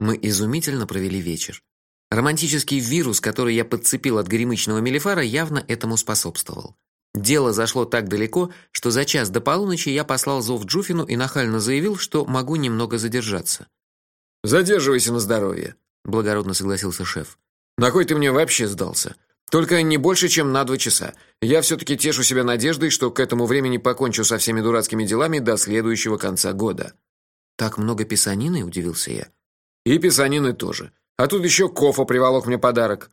Мы изумительно провели вечер. Романтический вирус, который я подцепил от горемычного мелифара, явно этому способствовал. Дело зашло так далеко, что за час до полуночи я послал зов Джуфину и нахально заявил, что могу немного задержаться. Задерживайся на здоровье, благородно согласился шеф. На кой ты мне вообще сдался? Только не больше, чем на два часа. Я все таки тешу себя надеждой, что к этому времени покончу со всеми дурацкими делами до следующего конца года. Так много писанины, удивился я. И писанины тоже. А тут еще Кофа приволок мне подарок.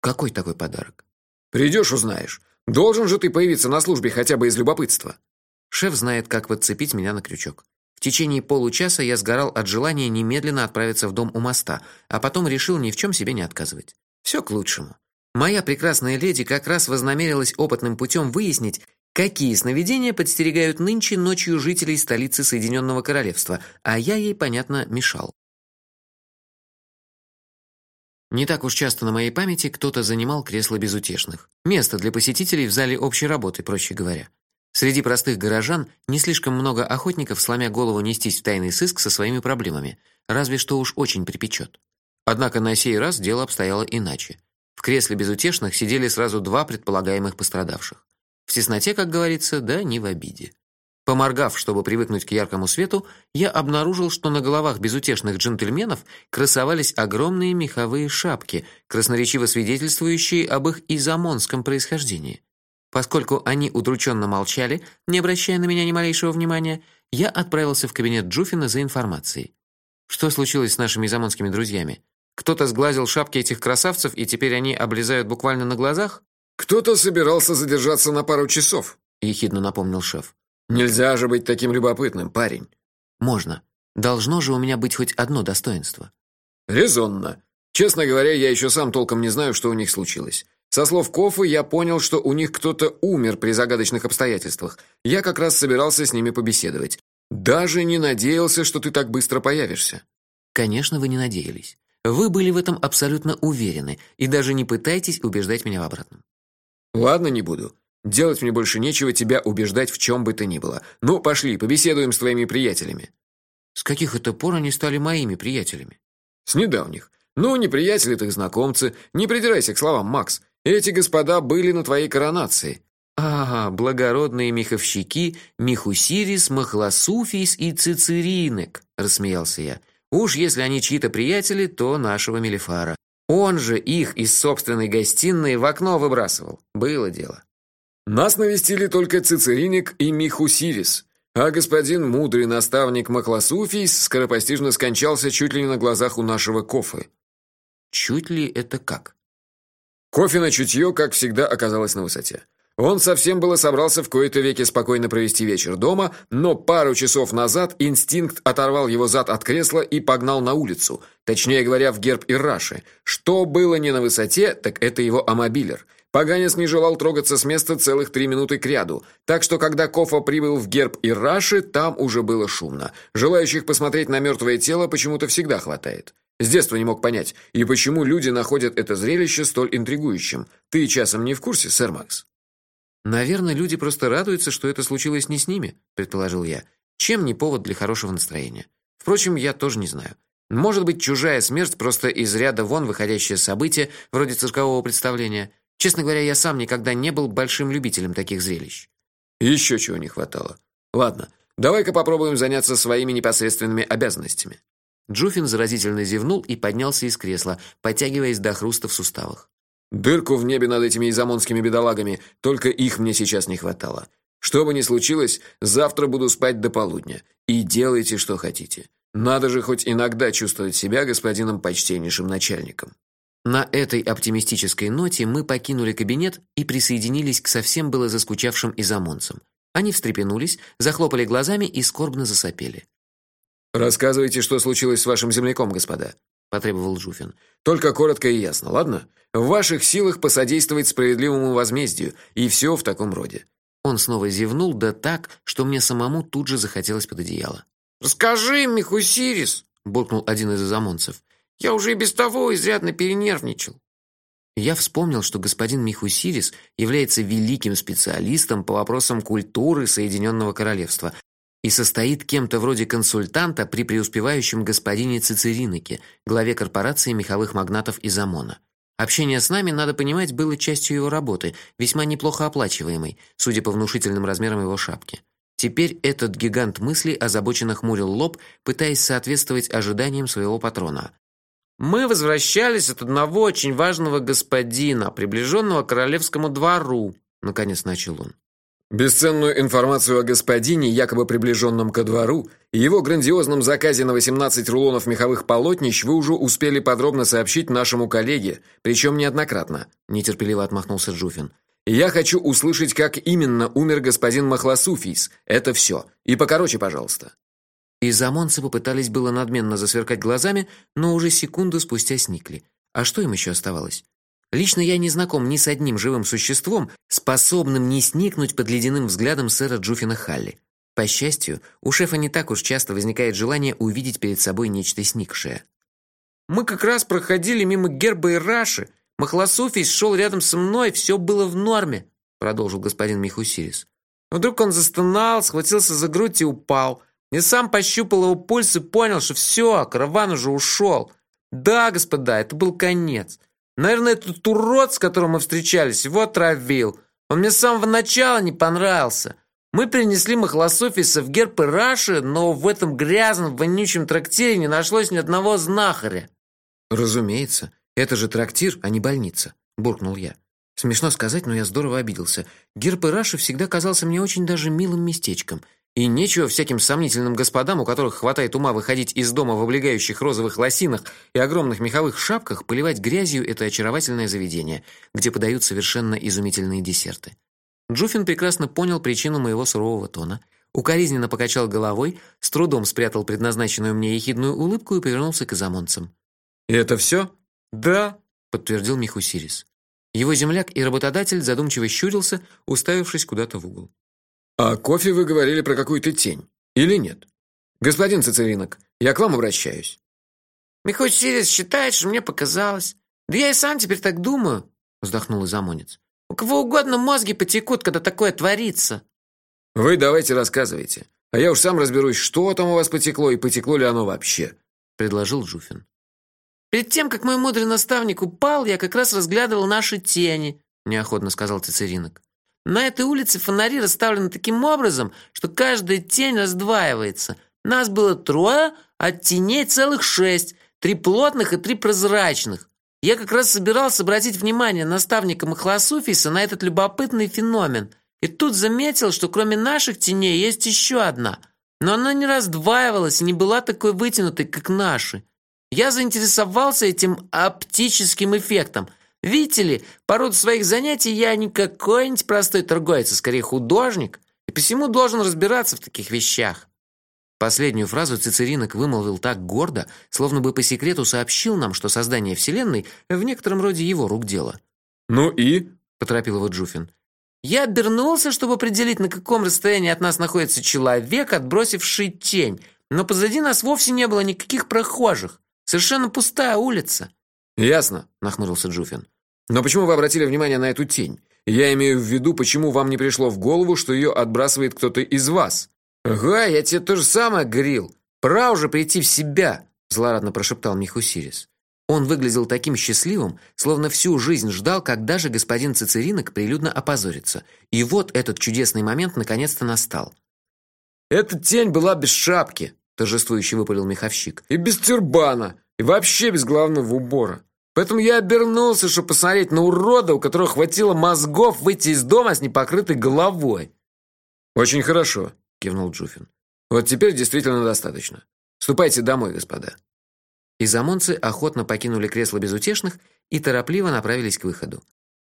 Какой такой подарок? Придешь, узнаешь. Должен же ты появиться на службе хотя бы из любопытства. Шеф знает, как подцепить меня на крючок. В течение получаса я сгорал от желания немедленно отправиться в дом у моста, а потом решил ни в чем себе не отказывать. Все к лучшему. Моя прекрасная леди как раз вознамерилась опытным путем выяснить, какие сновидения подстерегают нынче ночью жителей столицы Соединенного Королевства, а я ей, понятно, мешал. Не так уж часто на моей памяти кто-то занимал кресло безутешных. Место для посетителей в зале общей работы, проще говоря. Среди простых горожан не слишком много охотников, сломя голову нестись в тайный сыск со своими проблемами, разве что уж очень припечет. Однако на сей раз дело обстояло иначе. В кресле безутешных сидели сразу два предполагаемых пострадавших. В тесноте, как говорится, да не в обиде. Поморгав, чтобы привыкнуть к яркому свету, я обнаружил, что на головах безутешных джентльменов красовались огромные меховые шапки, красноречиво свидетельствующие об их изамонском происхождении. Поскольку они удрученно молчали, не обращая на меня ни малейшего внимания, я отправился в кабинет Джуфина за информацией. Что случилось с нашими замонскими друзьями? Кто-то сглазил шапки этих красавцев, и теперь они облезают буквально на глазах? Кто-то собирался задержаться на пару часов, ехидно напомнил шеф. Нельзя же быть таким любопытным, парень. Можно. Должно же у меня быть хоть одно достоинство. Резонно. Честно говоря, я еще сам толком не знаю, что у них случилось. Со слов Кофы я понял, что у них кто-то умер при загадочных обстоятельствах. Я как раз собирался с ними побеседовать. Даже не надеялся, что ты так быстро появишься. Конечно, вы не надеялись. Вы были в этом абсолютно уверены и даже не пытайтесь убеждать меня в обратном. Ладно, не буду. Делать мне больше нечего тебя убеждать в чем бы то ни было. Ну, пошли, побеседуем с твоими приятелями. С каких это пор они стали моими приятелями? С недавних. Ну, не приятели, так знакомцы. Не придирайся к словам, Макс. Эти господа были на твоей коронации. Ага, благородные меховщики Михусирис, Махласуфис и Цицеринек, рассмеялся я. Уж если они чьи-то приятели, то нашего Мелифара. Он же их из собственной гостиной в окно выбрасывал. Было дело. Нас навестили только Цицеринек и Михусирис, а господин мудрый наставник Махласуфис скоропостижно скончался чуть ли не на глазах у нашего Кофы. Чуть ли это как? Кофе чутье, как всегда, оказалось на высоте. Он совсем было собрался в кои-то веки спокойно провести вечер дома, но пару часов назад инстинкт оторвал его зад от кресла и погнал на улицу, точнее говоря, в герб Ирраши. Что было не на высоте, так это его амобилер. Поганец не желал трогаться с места целых три минуты кряду, так что когда Кофа прибыл в герб Ирраши, там уже было шумно. Желающих посмотреть на мертвое тело почему-то всегда хватает. С детства не мог понять, и почему люди находят это зрелище столь интригующим. Ты часом не в курсе, сэр Макс? Наверное, люди просто радуются, что это случилось не с ними, предположил я. Чем не повод для хорошего настроения? Впрочем, я тоже не знаю. Может быть, чужая смерть просто из ряда вон выходящее событие, вроде циркового представления. Честно говоря, я сам никогда не был большим любителем таких зрелищ. Еще чего не хватало. Ладно, давай-ка попробуем заняться своими непосредственными обязанностями. Джуфин заразительно зевнул и поднялся из кресла, подтягиваясь до хруста в суставах. Дырку в небе над этими изамонскими бедолагами, только их мне сейчас не хватало. Что бы ни случилось, завтра буду спать до полудня. И делайте, что хотите. Надо же хоть иногда чувствовать себя господином почтеннейшим начальником. На этой оптимистической ноте мы покинули кабинет и присоединились к совсем было заскучавшим изамонцам. Они встрепенулись, захлопали глазами и скорбно засопели. Рассказывайте, что случилось с вашим земляком, господа, потребовал Жуфин. Только коротко и ясно, ладно? В ваших силах посодействовать справедливому возмездию, и все в таком роде. Он снова зевнул, да так, что мне самому тут же захотелось под одеяло. "Расскажи, Михусирис", буркнул один из замонцев. "Я уже и без того изрядно перенервничал". Я вспомнил, что господин Михусирис является великим специалистом по вопросам культуры Соединенного королевства, и состоит кем-то вроде консультанта при преуспевающем господине Цицеринике, главе корпорации меховых магнатов из Амона. Общение с нами, надо понимать, было частью его работы, весьма неплохо оплачиваемой, судя по внушительным размерам его шапки. Теперь этот гигант мысли озабоченно хмурил лоб, пытаясь соответствовать ожиданиям своего патрона. Мы возвращались от одного очень важного господина, приближенного к королевскому двору, наконец начал он. Бесценную информацию о господине, якобы приближенном ко двору, и его грандиозном заказе на 18 рулонов меховых полотнищ вы уже успели подробно сообщить нашему коллеге, причем неоднократно, нетерпеливо отмахнулся Джуфин. Я хочу услышать, как именно умер господин Махласуфис. Это все. И покороче, пожалуйста. И замонцы попытались было надменно засверкать глазами, но уже секунду спустя сникли. А что им еще оставалось? Лично я не знаком ни с одним живым существом, способным не сникнуть под ледяным взглядом сэра Джуфина Халли. По счастью, у шефа не так уж часто возникает желание увидеть перед собой нечто сникшее. Мы как раз проходили мимо герба и раши. Махлосуфий шел рядом со мной, все было в норме, продолжил господин Михусирис. Вдруг он застонал, схватился за грудь и упал. Я сам пощупал его пульс и понял, что все, караван уже ушел. Да, господа, это был конец. Наверное, этот урод, с которым мы встречались, его отравил. Он мне с самого начала не понравился. Мы принесли Махлософиса в герб Раши, но в этом грязном, вонючем трактире не нашлось ни одного знахаря. Разумеется, это же трактир, а не больница, буркнул я. Смешно сказать, но я здорово обиделся. Герб Раши всегда казался мне очень даже милым местечком – и нечего всяким сомнительным господам, у которых хватает ума выходить из дома в облегающих розовых лосинах и огромных меховых шапках, поливать грязью это очаровательное заведение, где подают совершенно изумительные десерты. Джуфин прекрасно понял причину моего сурового тона, укоризненно покачал головой, с трудом спрятал предназначенную мне ехидную улыбку и повернулся к изамонцам. «И это все?» «Да», — подтвердил Михусирис. Его земляк и работодатель задумчиво щурился, уставившись куда-то в угол. А кофе вы говорили про какую-то тень. Или нет? Господин Цицеринок, я к вам обращаюсь. Михаил Сирис считает, что мне показалось. Да я и сам теперь так думаю, вздохнул Изамонец. У кого угодно мозги потекут, когда такое творится. Вы давайте рассказывайте. А я уж сам разберусь, что там у вас потекло и потекло ли оно вообще, предложил Жуфин. Перед тем, как мой мудрый наставник упал, я как раз разглядывал наши тени, неохотно сказал Цицеринок. На этой улице фонари расставлены таким образом, что каждая тень раздваивается. Нас было трое, а теней целых шесть, три плотных и три прозрачных. Я как раз собирался обратить внимание наставника Махлосуфиса на этот любопытный феномен. И тут заметил, что кроме наших теней есть еще одна. Но она не раздваивалась и не была такой вытянутой, как наши. Я заинтересовался этим оптическим эффектом – Видите ли, по роду своих занятий я не какой-нибудь простой торговец, а скорее художник, и посему должен разбираться в таких вещах. Последнюю фразу Цицеринок вымолвил так гордо, словно бы по секрету сообщил нам, что создание вселенной в некотором роде его рук дело. Ну и, поторопил его Джуфин. Я обернулся, чтобы определить, на каком расстоянии от нас находится человек, отбросивший тень, но позади нас вовсе не было никаких прохожих. Совершенно пустая улица. Ясно, нахмурился Джуфин. Но почему вы обратили внимание на эту тень? Я имею в виду, почему вам не пришло в голову, что ее отбрасывает кто-то из вас? Ага, я тебе то же самое говорил. Пора уже прийти в себя, злорадно прошептал Михусирис. Он выглядел таким счастливым, словно всю жизнь ждал, когда же господин Цицеринок прилюдно опозорится. И вот этот чудесный момент наконец-то настал. Эта тень была без шапки, торжествующе выпалил меховщик. И без тюрбана, и вообще без главного убора. Поэтому я обернулся, чтобы посмотреть на урода, у которого хватило мозгов выйти из дома с непокрытой головой. Очень хорошо, кивнул Джуфин. Вот теперь действительно достаточно. Ступайте домой, господа. И замонцы охотно покинули кресло безутешных и торопливо направились к выходу.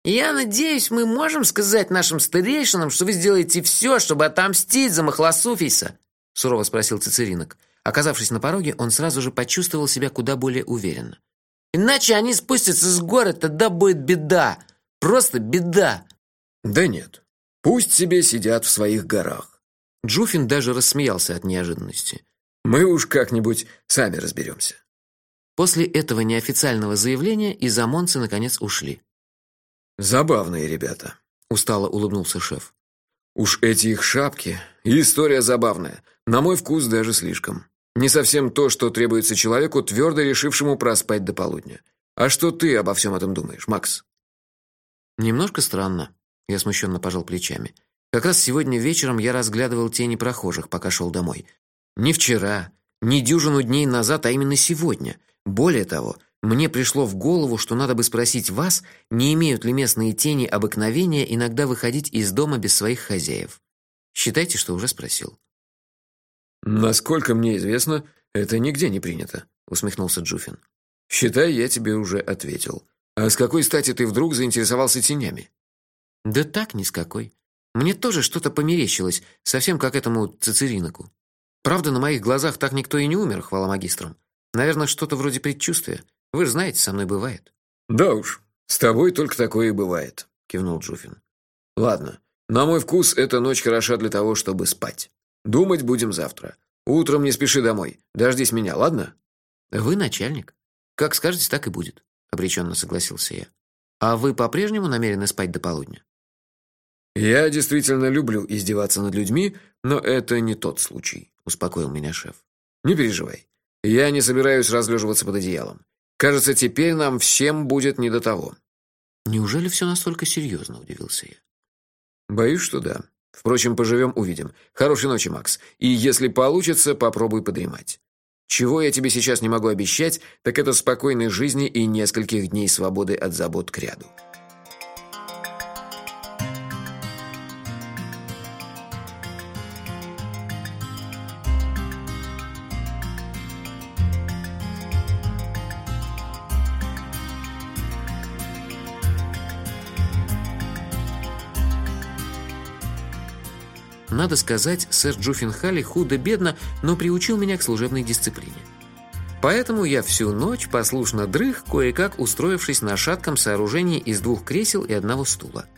Я надеюсь, мы можем сказать нашим старейшинам, что вы сделаете все, чтобы отомстить за Махлосуфиса, сурово спросил Цицеринок. Оказавшись на пороге, он сразу же почувствовал себя куда более уверенно. Иначе они спустятся с горы, тогда будет беда. Просто беда. Да нет. Пусть себе сидят в своих горах. Джуфин даже рассмеялся от неожиданности. Мы уж как-нибудь сами разберемся. После этого неофициального заявления изамонцы наконец ушли. Забавные ребята, устало улыбнулся шеф. Уж эти их шапки, история забавная. На мой вкус даже слишком. Не совсем то, что требуется человеку, твердо решившему проспать до полудня. А что ты обо всем этом думаешь, Макс? Немножко странно. Я смущенно пожал плечами. Как раз сегодня вечером я разглядывал тени прохожих, пока шел домой. Не вчера, не дюжину дней назад, а именно сегодня. Более того, мне пришло в голову, что надо бы спросить вас, не имеют ли местные тени обыкновения иногда выходить из дома без своих хозяев. Считайте, что уже спросил. Насколько мне известно, это нигде не принято, усмехнулся Джуфин. Считай, я тебе уже ответил. А с какой стати ты вдруг заинтересовался тенями? Да так ни с какой. Мне тоже что-то померещилось, совсем как этому Цицериноку. Правда, на моих глазах так никто и не умер, хвала магистрам. Наверное, что-то вроде предчувствия. Вы же знаете, со мной бывает. Да уж, с тобой только такое и бывает, кивнул Джуфин. Ладно, на мой вкус эта ночь хороша для того, чтобы спать. Думать будем завтра. Утром не спеши домой. Дождись меня, ладно? Вы начальник. Как скажете, так и будет, обреченно согласился я. А вы по-прежнему намерены спать до полудня? Я действительно люблю издеваться над людьми, но это не тот случай, успокоил меня шеф. Не переживай. Я не собираюсь разлеживаться под одеялом. Кажется, теперь нам всем будет не до того. Неужели все настолько серьезно, удивился я. Боюсь, что да. Впрочем, поживем, увидим. Хорошей ночи, Макс. И если получится, попробуй подремать. Чего я тебе сейчас не могу обещать, так это спокойной жизни и нескольких дней свободы от забот к ряду. Надо сказать, сэр Джуффинхалли худо-бедно, но приучил меня к служебной дисциплине. Поэтому я всю ночь послушно дрых, кое-как устроившись на шатком сооружении из двух кресел и одного стула.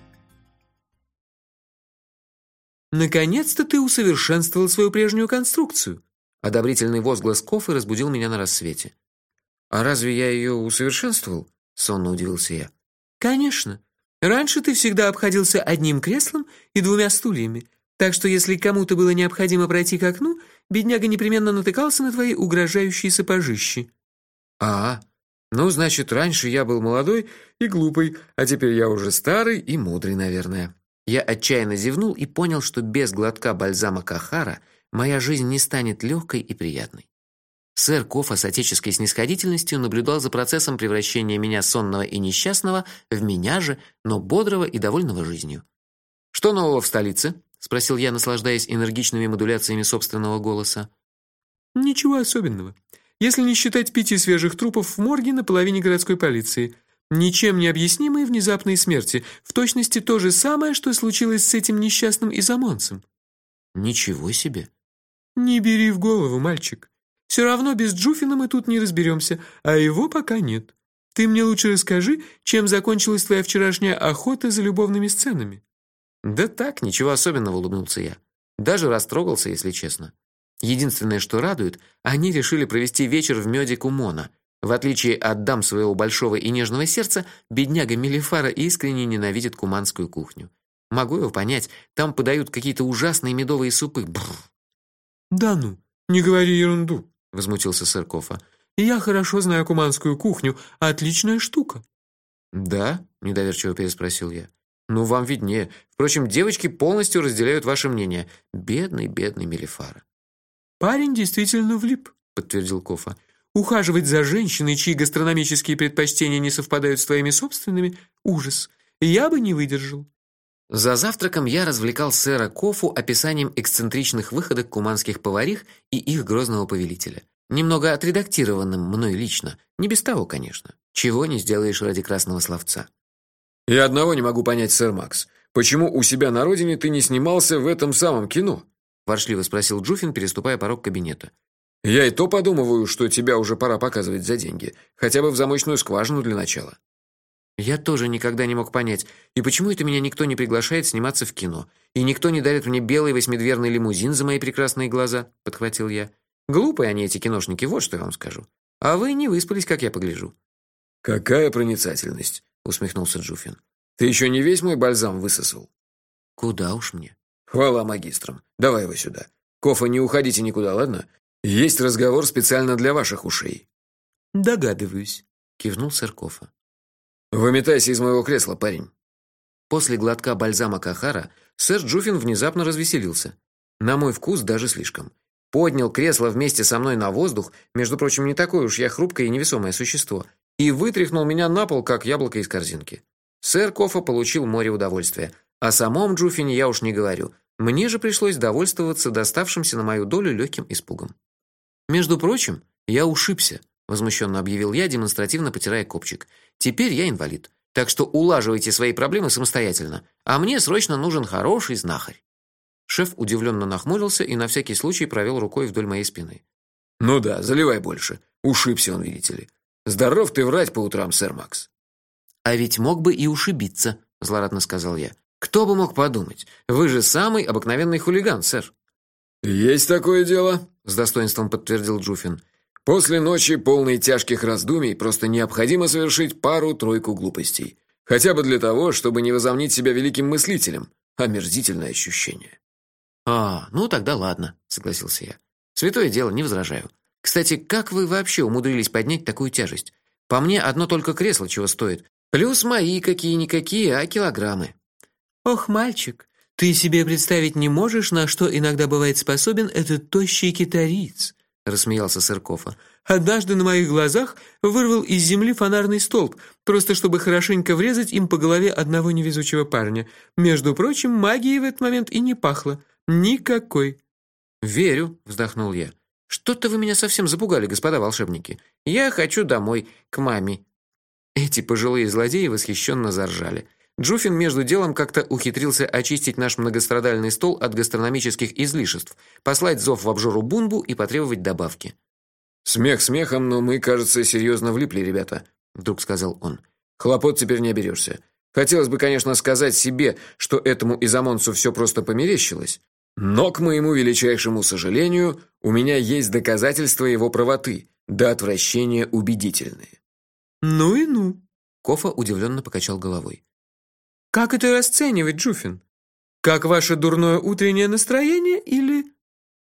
«Наконец-то ты усовершенствовал свою прежнюю конструкцию!» Одобрительный возглас Кофы разбудил меня на рассвете. «А разве я ее усовершенствовал?» — сонно удивился я. «Конечно. Раньше ты всегда обходился одним креслом и двумя стульями, так что если кому-то было необходимо пройти к окну, бедняга непременно натыкался на твои угрожающие сапожищи. А, ну, значит, раньше я был молодой и глупый, а теперь я уже старый и мудрый, наверное. Я отчаянно зевнул и понял, что без глотка бальзама Кахара моя жизнь не станет легкой и приятной. Сэр Кофа с отеческой снисходительностью наблюдал за процессом превращения меня сонного и несчастного в меня же, но бодрого и довольного жизнью. Что нового в столице? Спросил я, наслаждаясь энергичными модуляциями собственного голоса. Ничего особенного. Если не считать пяти свежих трупов в морге на половине городской полиции, ничем не объяснимые внезапные смерти, в точности то же самое, что случилось с этим несчастным изамонцем. Ничего себе. Не бери в голову, мальчик. Все равно без Джуфина мы тут не разберемся, а его пока нет. Ты мне лучше расскажи, чем закончилась твоя вчерашняя охота за любовными сценами. Да так, ничего особенного, улыбнулся я. Даже растрогался, если честно. Единственное, что радует, они решили провести вечер в меде Кумона. В отличие от дам своего большого и нежного сердца, бедняга Мелифара искренне ненавидит куманскую кухню. Могу его понять, там подают какие-то ужасные медовые супы. Бррр. Да ну, не говори ерунду, возмутился Сыркова. Я хорошо знаю куманскую кухню, отличная штука. Да? недоверчиво переспросил я. Ну, вам виднее. Впрочем, девочки полностью разделяют ваше мнение. Бедный, бедный Мелифара. Парень действительно влип, подтвердил Кофа. Ухаживать за женщиной, чьи гастрономические предпочтения не совпадают с твоими собственными ужас. Я бы не выдержал. За завтраком я развлекал сэра Кофу описанием эксцентричных выходок куманских поварих и их грозного повелителя. Немного отредактированным мной лично, не без того, конечно. Чего не сделаешь ради красного словца. Я одного не могу понять, сэр Макс. Почему у себя на родине ты не снимался в этом самом кино? ворчливо спросил Джуфин, переступая порог кабинета. Я и то подумываю, что тебя уже пора показывать за деньги, хотя бы в замочную скважину для начала. Я тоже никогда не мог понять, и почему это меня никто не приглашает сниматься в кино, и никто не дарит мне белый восьмидверный лимузин за мои прекрасные глаза, подхватил я. Глупые они эти киношники, вот что я вам скажу. А вы не выспались, как я погляжу. Какая проницательность усмехнулся Джуфин. Ты еще не весь мой бальзам высосал. Куда уж мне. Хвала магистрам. Давай его сюда. Кофа, не уходите никуда, ладно? Есть разговор специально для ваших ушей. Догадываюсь, кивнул сэр Кофа. Выметайся из моего кресла, парень. После глотка бальзама Кахара сэр Джуфин внезапно развеселился. На мой вкус даже слишком. Поднял кресло вместе со мной на воздух, между прочим, не такое уж я хрупкое и невесомое существо, и вытряхнул меня на пол, как яблоко из корзинки. Сэр Кофа получил море удовольствия. О самом Джуфине я уж не говорю. Мне же пришлось довольствоваться доставшимся на мою долю легким испугом. Между прочим, я ушибся, возмущенно объявил я, демонстративно потирая копчик. Теперь я инвалид. Так что улаживайте свои проблемы самостоятельно, а мне срочно нужен хороший знахарь. Шеф удивленно нахмурился и на всякий случай провел рукой вдоль моей спины. Ну да, заливай больше. Ушибся он, видите ли. Здоров ты врать по утрам, сэр Макс. А ведь мог бы и ушибиться, злорадно сказал я. Кто бы мог подумать? Вы же самый обыкновенный хулиган, сэр. Есть такое дело, с достоинством подтвердил Джуфин. После ночи полной тяжких раздумий просто необходимо совершить пару-тройку глупостей, хотя бы для того, чтобы не возомнить себя великим мыслителем. Омерзительное ощущение. А, ну тогда ладно, согласился я. Святое дело, не возражаю. Кстати, как вы вообще умудрились поднять такую тяжесть? По мне, одно только кресло чего стоит. Плюс мои какие-никакие, а килограммы. Ох, мальчик, ты себе представить не можешь, на что иногда бывает способен этот тощий китариец, рассмеялся Сыркова. Однажды на моих глазах вырвал из земли фонарный столб, просто чтобы хорошенько врезать им по голове одного невезучего парня. Между прочим, магии в этот момент и не пахло. Никакой. Верю, вздохнул я. Что-то вы меня совсем запугали, господа волшебники. Я хочу домой, к маме. Эти пожилые злодеи восхищенно заржали. Джуфин между делом как-то ухитрился очистить наш многострадальный стол от гастрономических излишеств, послать зов в обжору Бунбу и потребовать добавки. Смех смехом, но мы, кажется, серьезно влипли, ребята, вдруг сказал он. Хлопот теперь не оберешься. Хотелось бы, конечно, сказать себе, что этому изамонцу все просто померещилось, но, к моему величайшему сожалению, у меня есть доказательства его правоты, до отвращения убедительные. Ну и ну, Кофа удивленно покачал головой. Как это расценивать, Джуфин? Как ваше дурное утреннее настроение или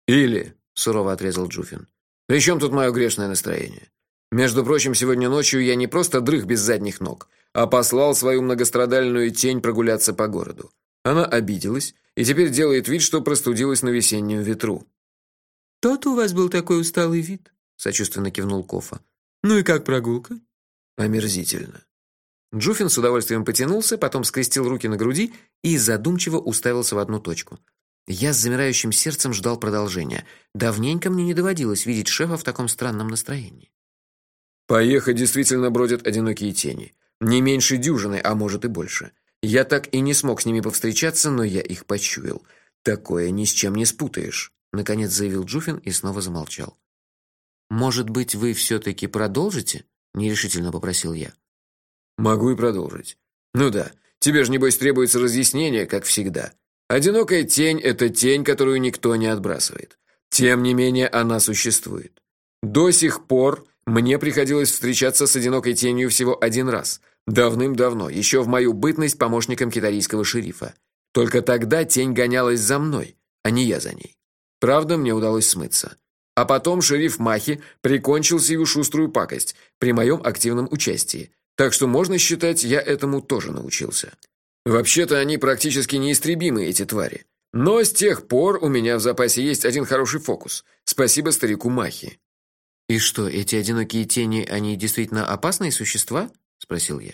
Или, сурово отрезал Джуфин. При чем тут мое грешное настроение? Между прочим, сегодня ночью я не просто дрых без задних ног, а послал свою многострадальную тень прогуляться по городу. Она обиделась и теперь делает вид, что простудилась на весеннем ветру. Тот у вас был такой усталый вид, сочувственно кивнул Кофа. Ну и как прогулка? Омерзительно. Джуфин с удовольствием потянулся, потом скрестил руки на груди и задумчиво уставился в одну точку. Я с замирающим сердцем ждал продолжения. Давненько мне не доводилось видеть шефа в таком странном настроении. Поехать действительно бродят одинокие тени, не меньше дюжины, а может и больше. Я так и не смог с ними повстречаться, но я их почуял. Такое ни с чем не спутаешь, наконец заявил Джуфин и снова замолчал. Может быть, вы все таки продолжите? нерешительно попросил я. Могу и продолжить. Ну да, тебе же небось требуется разъяснение, как всегда. Одинокая тень это тень, которую никто не отбрасывает. Тем не менее, она существует. До сих пор мне приходилось встречаться с одинокой тенью всего один раз. Давным-давно, еще в мою бытность помощником китайского шерифа. Только тогда тень гонялась за мной, а не я за ней. Правда, мне удалось смыться. А потом шериф Махи прикончил сию шуструю пакость при моем активном участии. Так что можно считать, я этому тоже научился. Вообще-то они практически неистребимы эти твари. Но с тех пор у меня в запасе есть один хороший фокус. Спасибо старику Махи. И что, эти одинокие тени, они действительно опасные существа? Спросил я.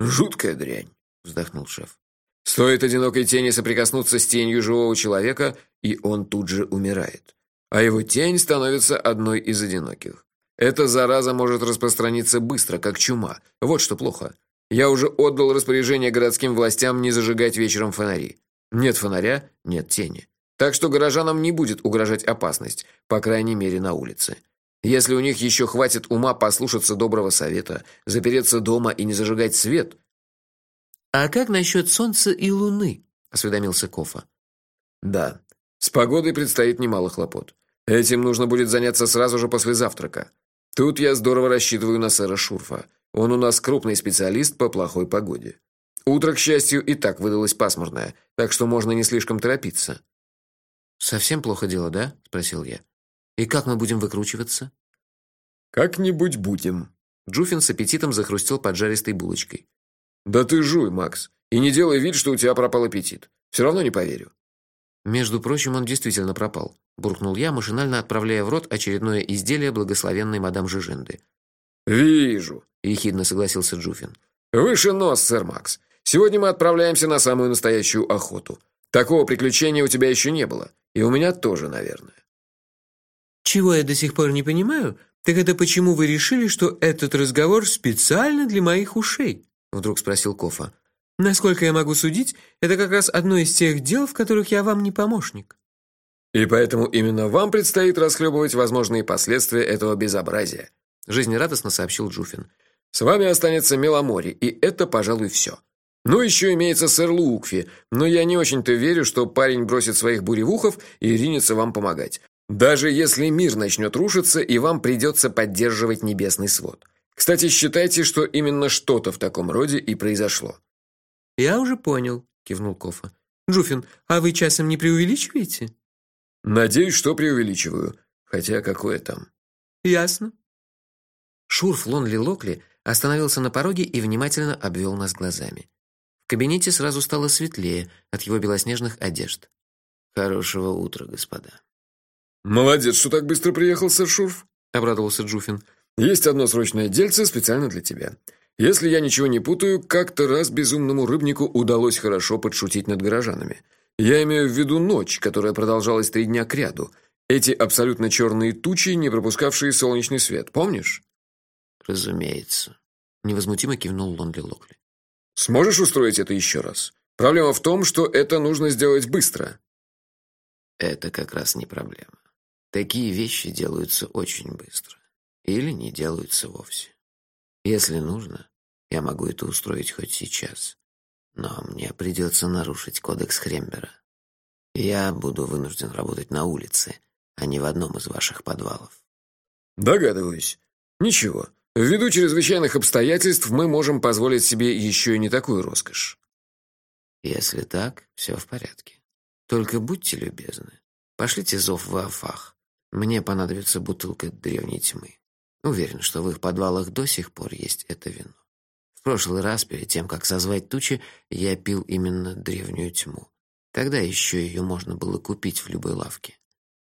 Жуткая дрянь, вздохнул шеф. Стоит одинокой тени соприкоснуться с тенью живого человека, и он тут же умирает. А его тень становится одной из одиноких. Эта зараза может распространиться быстро, как чума. Вот что плохо. Я уже отдал распоряжение городским властям не зажигать вечером фонари. Нет фонаря нет тени. Так что горожанам не будет угрожать опасность, по крайней мере, на улице. Если у них еще хватит ума послушаться доброго совета, запереться дома и не зажигать свет. А как насчет солнца и луны? осведомился Кофа. Да. С погодой предстоит немало хлопот. Этим нужно будет заняться сразу же после завтрака. Тут я здорово рассчитываю на сэра Шурфа. Он у нас крупный специалист по плохой погоде. Утро, к счастью, и так выдалось пасмурное, так что можно не слишком торопиться. Совсем плохо дело, да? спросил я. И как мы будем выкручиваться? Как-нибудь будем. Джуфин с аппетитом захрустел поджаристой булочкой. Да ты жуй, Макс, и не делай вид, что у тебя пропал аппетит. Все равно не поверю. Между прочим, он действительно пропал, буркнул я, машинально отправляя в рот очередное изделие благословенной мадам Жиженды. Вижу, ехидно согласился Джуфин. Выше нос, сэр Макс. Сегодня мы отправляемся на самую настоящую охоту. Такого приключения у тебя еще не было, и у меня тоже, наверное. Чего я до сих пор не понимаю, так это почему вы решили, что этот разговор специально для моих ушей? вдруг спросил Кофа. Насколько я могу судить, это как раз одно из тех дел, в которых я вам не помощник. И поэтому именно вам предстоит расхлебывать возможные последствия этого безобразия, жизнерадостно сообщил Джуфин. С вами останется Меломори, и это, пожалуй, все. Ну еще имеется сэр Лукфи, но я не очень-то верю, что парень бросит своих буревухов и ринется вам помогать. Даже если мир начнет рушиться, и вам придется поддерживать небесный свод. Кстати, считайте, что именно что-то в таком роде и произошло. Я уже понял, кивнул Кофа. Джуфин, а вы часом не преувеличиваете? Надеюсь, что преувеличиваю. Хотя какое там? Ясно. Шурф Лонли Локли остановился на пороге и внимательно обвел нас глазами. В кабинете сразу стало светлее от его белоснежных одежд. Хорошего утра, господа. Молодец, что так быстро приехал, сэр Шурф, обрадовался Джуфин. Есть одно срочное дельце специально для тебя. Если я ничего не путаю, как-то раз безумному рыбнику удалось хорошо подшутить над горожанами. Я имею в виду ночь, которая продолжалась три дня кряду. Эти абсолютно черные тучи, не пропускавшие солнечный свет, помнишь? Разумеется, невозмутимо кивнул Лонли Локли. Сможешь устроить это еще раз? Проблема в том, что это нужно сделать быстро. Это как раз не проблема. Такие вещи делаются очень быстро или не делаются вовсе. Если нужно, я могу это устроить хоть сейчас. Но мне придется нарушить кодекс Хрембера. Я буду вынужден работать на улице, а не в одном из ваших подвалов. Догадываюсь. Ничего. Ввиду чрезвычайных обстоятельств мы можем позволить себе еще и не такую роскошь. Если так, все в порядке. Только будьте любезны. Пошлите зов в Афах. Мне понадобится бутылка древней тьмы. Уверен, что в их подвалах до сих пор есть это вино. В прошлый раз, перед тем, как созвать тучи, я пил именно древнюю тьму. Тогда еще ее можно было купить в любой лавке.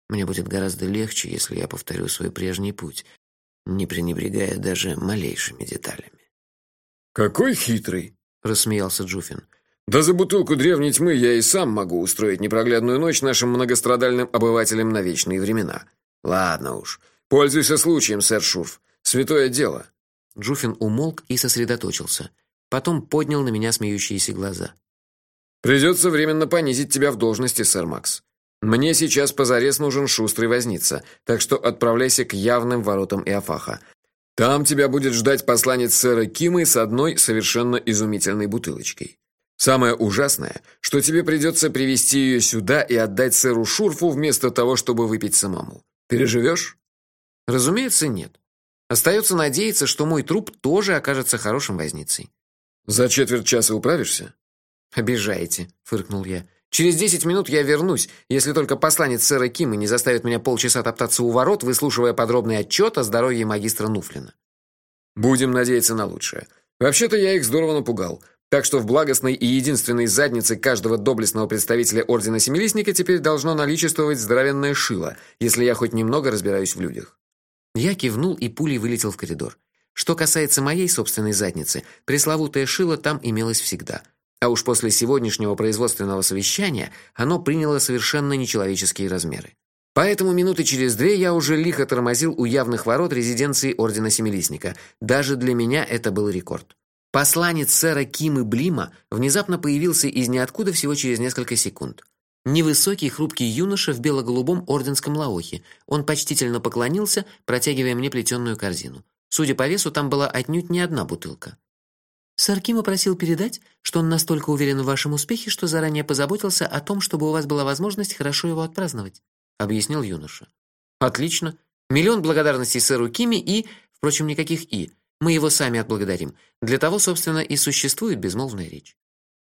Мне будет гораздо легче, если я повторю свой прежний путь, не пренебрегая даже малейшими деталями. Какой хитрый, рассмеялся Джуфин. Да за бутылку древней тьмы я и сам могу устроить непроглядную ночь нашим многострадальным обывателям на вечные времена. Ладно уж. Пользуйся случаем, сэр Шурф. Святое дело. Джуфин умолк и сосредоточился. Потом поднял на меня смеющиеся глаза. Придется временно понизить тебя в должности, сэр Макс. Мне сейчас позарез нужен шустрый возница, так что отправляйся к явным воротам Иофаха. Там тебя будет ждать посланец сэра Кимы с одной совершенно изумительной бутылочкой. Самое ужасное, что тебе придется привести ее сюда и отдать сэру Шурфу вместо того, чтобы выпить самому. Переживешь? Разумеется, нет. Остается надеяться, что мой труп тоже окажется хорошим возницей. За четверть часа управишься? Обижаете, фыркнул я. Через десять минут я вернусь, если только посланец сэра Кима не заставит меня полчаса топтаться у ворот, выслушивая подробный отчет о здоровье магистра Нуфлина. Будем надеяться на лучшее. Вообще-то я их здорово напугал. Так что в благостной и единственной заднице каждого доблестного представителя ордена Семилистника теперь должно наличествовать здоровенное шило, если я хоть немного разбираюсь в людях. Я кивнул и пулей вылетел в коридор. Что касается моей собственной задницы, пресловутое шило там имелось всегда. А уж после сегодняшнего производственного совещания оно приняло совершенно нечеловеческие размеры. Поэтому минуты через две я уже лихо тормозил у явных ворот резиденции ордена Семилистника. Даже для меня это был рекорд. Посланец сэра Кимы Блима внезапно появился из ниоткуда всего через несколько секунд. Невысокий, хрупкий юноша в бело-голубом орденском лаохе. Он почтительно поклонился, протягивая мне плетеную корзину. Судя по весу, там была отнюдь не одна бутылка. Сэр Кима просил передать, что он настолько уверен в вашем успехе, что заранее позаботился о том, чтобы у вас была возможность хорошо его отпраздновать, объяснил юноша. Отлично. Миллион благодарностей сэру Киме и, впрочем, никаких и. Мы его сами отблагодарим. Для того, собственно, и существует безмолвная речь.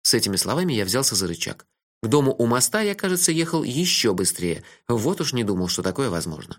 С этими словами я взялся за рычаг. К дому у моста я, кажется, ехал еще быстрее. Вот уж не думал, что такое возможно.